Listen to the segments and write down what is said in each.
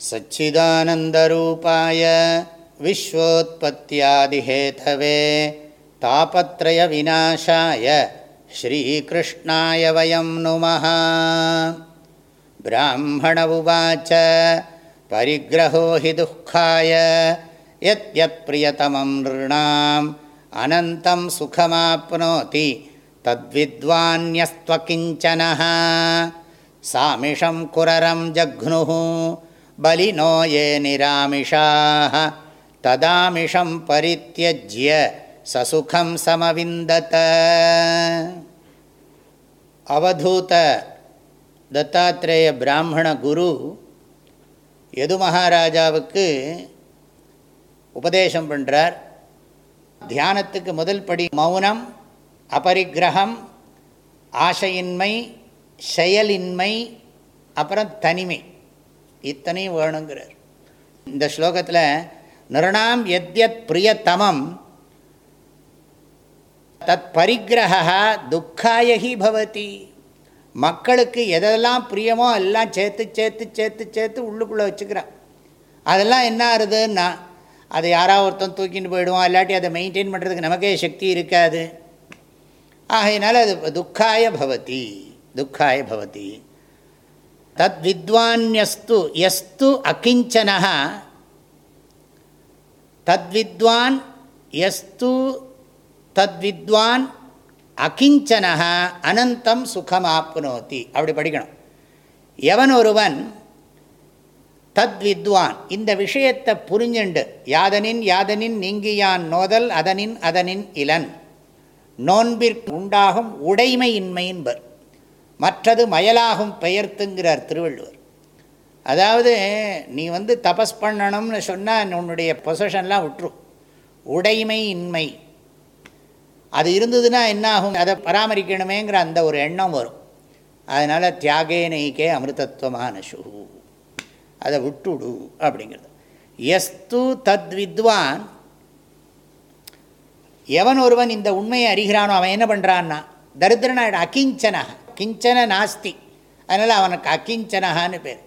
सच्चिदानन्दरूपाय विश्वोत्पत्त्यादिहेतवे तापत्रयविनाशाय श्रीकृष्णाय वयं नुमः। ब्राह्मण उवाच परिग्रहो हि दुःखाय यत्यत्प्रियतमं नृणाम् अनन्तं सुखमाप्नोति तद्विद्वान्यस्त्वकिञ्चनः। सामिषं कुररं जघ्नुः பலி நோயே நிராமிஷாக ததாமிஷம் பரித்தியஜ்ய சசுகம் சமவிந்தத அவதூத தத்தாத்ரேய பிராமண குரு எது மகாராஜாவுக்கு உபதேசம் பண்ணுறார் தியானத்துக்கு முதல் படி மௌனம் அபரிக்கிரகம் ஆசையின்மை செயலின்மை அப்புறம் தனிமை. இத்தனையும் வேணுங்கிறார். இந்த ஸ்லோகத்தில் நிறணாம் எத்யத் பிரியத்தமம் தத் பரிகிரகா துக்காயகி பவதி. மக்களுக்கு எதெல்லாம் பிரியமோ எல்லாம் சேர்த்து சேர்த்து சேர்த்து சேர்த்து உள்ளுக்குள்ளே வச்சுக்கிறான். அதெல்லாம் என்ன ஆகுதுன்னா அதை யாராவது ஒருத்தன் தூக்கிட்டு போயிடுவோம் இல்லாட்டி அதை மெயின்டைன் பண்ணுறதுக்கு நமக்கே சக்தி இருக்காது. ஆகையினால அது துக்காய பவதி துக்காய பவதி. தத் வித்வான்யஸ்து எஸ்து அகிஞ்சனா தத்வித்வான் எஸ்து தத்வித்வான் அகிஞ்சனா அனந்தம் சுகமாப்னோதி. அப்படி படிக்கணும். எவன் ஒருவன் தத்வித்வான் இந்த விஷயத்தை புரிஞ்சுண்டு. யாதனின் யாதனின் நீங்கியான் நோதல் அதனின் அதனின் இலன். நோன்பிற்கு உண்டாகும் உடைமையின்மையின்பர் மற்றது மயலாகும் பெயர்த்துங்கிறார் திருவள்ளுவர். அதாவது நீ வந்து தபஸ் பண்ணணும்னு சொன்னால் உன்னுடைய பொசஷன்லாம் விட்டுரும் உடைமை இன்மை. அது இருந்ததுன்னா என்ன ஆகும் அதை பராமரிக்கணுமேங்கிற அந்த ஒரு எண்ணம் வரும். அதனால் தியாகே நெய்கே அமிர்தத்வமான சுகு அதை விட்டுடு அப்படிங்கிறது. எஸ்து தத் வித்வான் எவன் ஒருவன் இந்த உண்மையை அறிகிறானோ அவன் என்ன பண்ணுறான்னா தரித்திரனாயிட அகிஞ்சனாக கிஞ்சன நாஸ்தி. அதனால் அவனுக்கு அக்கிஞ்சனஹான்னு பேர்.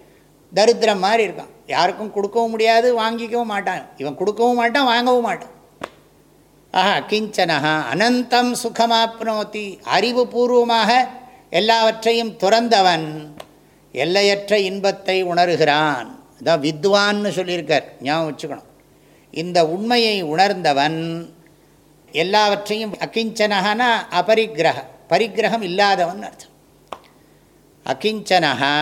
தரித்திரம் மாதிரி இருக்கான். யாருக்கும் கொடுக்கவும் முடியாது வாங்கிக்கவும் மாட்டான். இவன் கொடுக்கவும் மாட்டான் வாங்கவும் மாட்டான். ஆஹா அகிஞ்சனஹா அனந்தம் சுகமாப்னோத்தி அறிவுபூர்வமாக எல்லாவற்றையும் துறந்தவன் எல்லையற்ற இன்பத்தை உணர்கிறான். இதான் வித்வான்னு சொல்லியிருக்கார். ஞாபகம் வச்சுக்கணும். இந்த உண்மையை உணர்ந்தவன் எல்லாவற்றையும் அகிஞ்சனகனா அபரிக்கிரக. பரிகிரகம் இல்லாதவன் அர்த்தம். அகிஞ்சனகா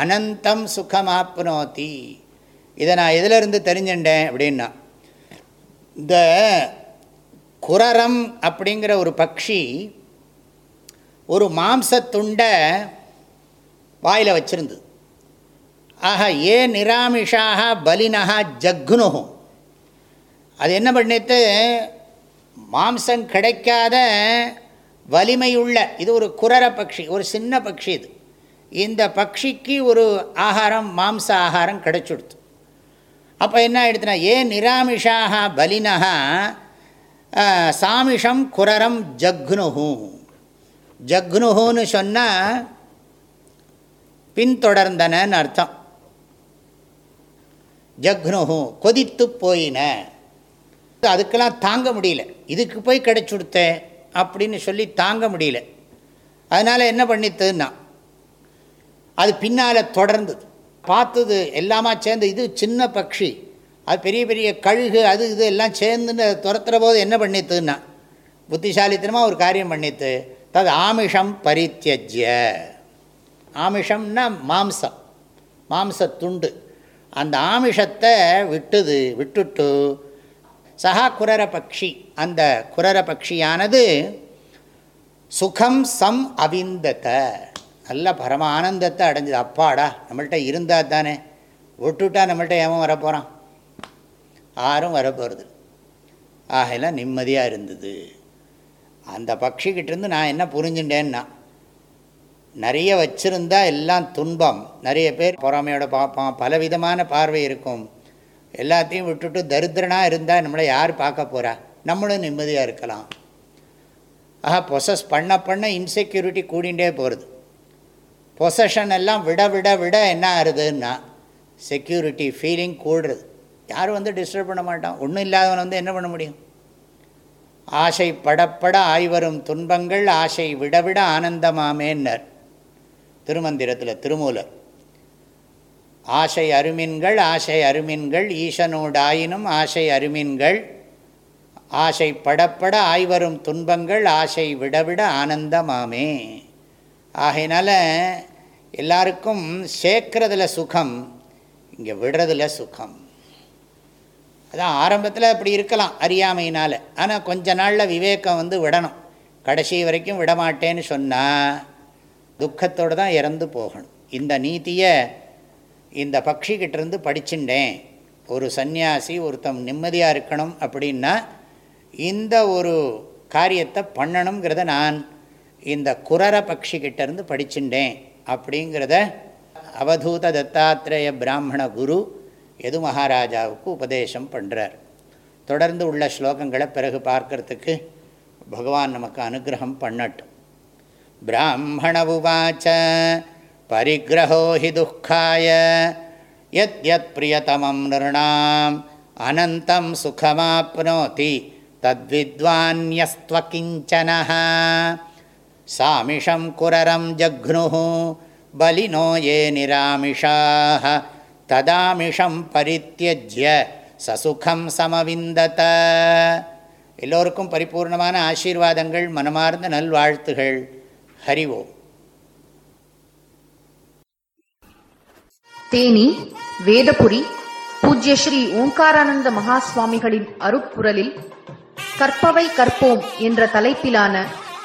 அனந்தம் சுகமாப்னோத்தி இதை நான் எதிலிருந்து தெரிஞ்சுட்டேன் அப்படின்னா இந்த குரரம் அப்படிங்கிற ஒரு பக்ஷி ஒரு மாம்சத்துண்டை வாயில் வச்சிருந்தது. ஆக ஏ நிராமிஷாக பலினஹா ஜக்னுகும் அது என்ன பண்ணிட்டு மாம்சம் கிடைக்காத வலிமையுள்ள இது ஒரு குரர பட்சி ஒரு சின்ன பட்சி இது. இந்த பட்சிக்கு ஒரு ஆகாரம் மாம்ச ஆகாரம் கிடைச்சுடுத்து. அப்போ என்ன ஆகிடுதுனா ஏன் நிராமிஷாக பலினஹா சாமிஷம் குரரம் ஜக்னுஹு. ஜக்னுஹுன்னு சொன்னால் பின்தொடர்ந்தனன்னு அர்த்தம். ஜக்னுஹு கொதித்து போயின. அதுக்கெல்லாம் தாங்க முடியல. இதுக்கு போய் கிடைச்சுடுத்த அப்படின்னு சொல்லி தாங்க முடியல. அதனால் என்ன பண்ணித்துன்னா அது பின்னால் தொடர்ந்தது. பார்த்தது எல்லாமா சேர்ந்து இது சின்ன பட்சி அது பெரிய பெரிய கழுகு அது இது எல்லாம் சேர்ந்துன்னு துரத்துகிற போது என்ன பண்ணித்துன்னா புத்திசாலித்தனமாக ஒரு காரியம் பண்ணித்து தது ஆமிஷம் பரித்தியஜ்ய. ஆமிஷம்னா மாம்சம் மாம்சத்துண்டு அந்த ஆமிஷத்தை விட்டுது விட்டுட்டு சகா குரர பக்ஷி. அந்த குரர பக்ஷியானது சுகம் சம் அவிந்தத்தை நல்ல பரம ஆனந்தத்தை அடைஞ்சது. அப்பாடா நம்மள்கிட்ட இருந்தால் தானே. விட்டுட்டா நம்மள்கிட்ட ஏவன் வரப்போகிறான் யாரும் வரப்போகிறது ஆகையெல்லாம் நிம்மதியாக இருந்தது. அந்த பட்சிக்கிட்டேருந்து நான் என்ன புரிஞ்சுட்டேன்னா நிறைய வச்சுருந்தா எல்லாம் துன்பம். நிறைய பேர் பொறாமையோட பார்ப்பான். பலவிதமான பார்வை இருக்கும். எல்லாத்தையும் விட்டுட்டு தரித்திரனாக இருந்தால் நம்மளை யார் பார்க்க போகிறா நம்மளும் நிம்மதியாக இருக்கலாம். ஆஹா பொசஸ் பண்ண பண்ண இன்செக்யூரிட்டி கூடிகிட்டே போகிறது பொசஷன் எல்லாம் விட விட விட என்ன ஆகுதுன்னா செக்யூரிட்டி ஃபீலிங் கூடுறது. யாரும் வந்து டிஸ்டர்ப் பண்ண மாட்டான். ஒன்றும் இல்லாதவன் வந்து என்ன பண்ண முடியும்? ஆசை படப்பட ஆய்வரும் துன்பங்கள் ஆசை விடவிட ஆனந்தமாமேன்னர். திருமந்திரத்தில் திருமூலர். ஆசை அருமின்கள் ஆசை அருமின்கள் ஈசனோடாயினும் ஆசை அருமின்கள். ஆசை படப்பட ஆய்வரும் துன்பங்கள் ஆசை விடவிட ஆனந்தமாமே. ஆகையினால எல்லாருக்கும் சேர்க்கறதுல சுகம் இங்கே விடுறதுல சுகம். அதான் ஆரம்பத்தில் அப்படி இருக்கலாம் அறியாமையினால். ஆனால் கொஞ்ச நாளில் விவேகம் வந்து விடணும். கடைசி வரைக்கும் விடமாட்டேன்னு சொன்னால் துக்கத்தோடு தான் இறந்து போகணும். இந்த நீதியை இந்த பட்சிக்கிட்டேருந்து படிச்சுட்டேன். ஒரு சந்நியாசி ஒருத்தம் நிம்மதியாக இருக்கணும் அப்படின்னா இந்த ஒரு காரியத்தை பண்ணணுங்கிறத நான் இந்த குரர பக்ஷிக்கிட்டேருந்து படிச்சுட்டேன் அப்படிங்கிறத அவதூத தத்தாத்திரேய பிராமண குரு எது மகாராஜாவுக்கு உபதேசம் பண்ணுறார் தொடர்ந்து உள்ள ஸ்லோகங்களை பிறகு பார்க்கறதுக்கு பகவான் நமக்கு அனுகிரகம் பண்ணட்டும். பிராமண உவாச்ச பரிகிரகோ ஹி துக்காய யத் யத் பிரியதமம் நிருணாம் அனந்தம் சுகமாப்னோதி தத்வித்வான்யஸ்துவகிஞ்சன சாமிஷம் குரரம் ஜக்னு பலினோ ஏ நிராமிஷாக ததாமிஷம் பரித்தியஜ்ய சசுகம் சமவிந்தத எல்லோருக்கும் பரிபூர்ணமான ஆசீர்வாதங்கள் மனமார்ந்த நல்வாழ்த்துகள். ஹரிவோம் தேனி வேதபுரி பூஜ்ய ஸ்ரீ ஓங்காரானந்த மகா சுவாமிகளின் அருப்புரலில் கற்பவை கற்போம் என்ற தலைப்பிலான